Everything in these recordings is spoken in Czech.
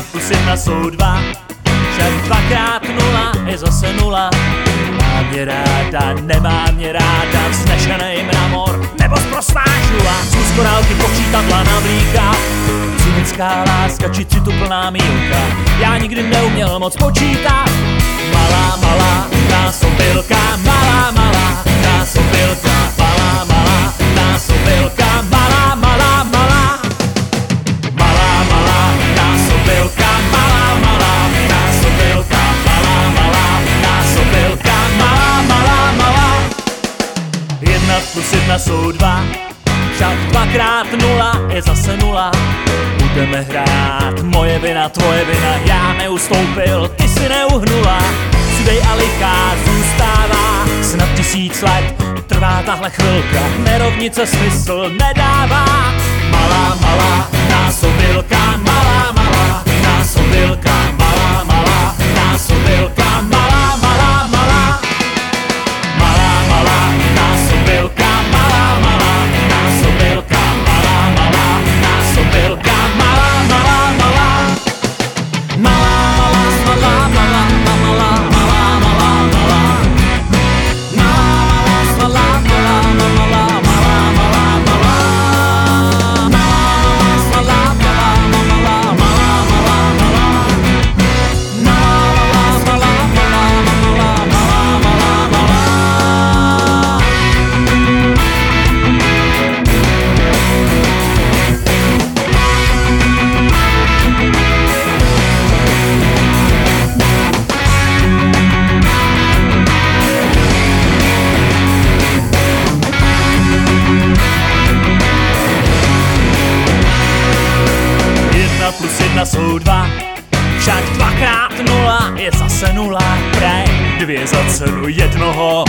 plus jedna jsou dva, však dvakrát nula je zase nula. Má mě ráda, nemá mě ráda, vznešenej mramor, nebo zprostá žula. Zkus korálky počítadla navlíka, cynická láska či citu plná mílka. Já nikdy neuměl moc počítat, malá, malá, malá, malá, plus jedna jsou dva, však dvakrát nula je zase nula. Budeme hrát, moje vina, tvoje vina, já neustoupil, ty si neuhnula. Sudej a lichá zůstává, snad tisíc let trvá tahle chvilka, nerovnice smysl nedává. Malá, malá, plus jedna jsou dva, však dvakrát nula je zase nula. Prej, dvě za cenu jednoho,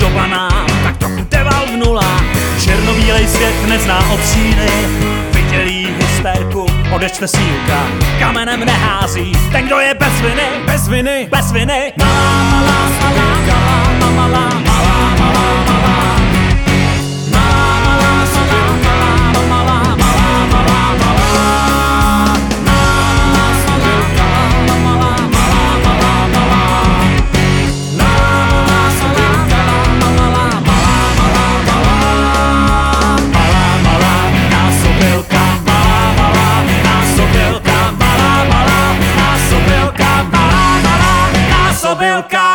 doba nám tak trochu deval v nula. Černobílej svět nezná opříny, vidělý hysterku, odečte sílka, kamenem nehází, ten, kdo je bez viny, bez viny, bez viny. Malá, malá, malá, malá, meu carro.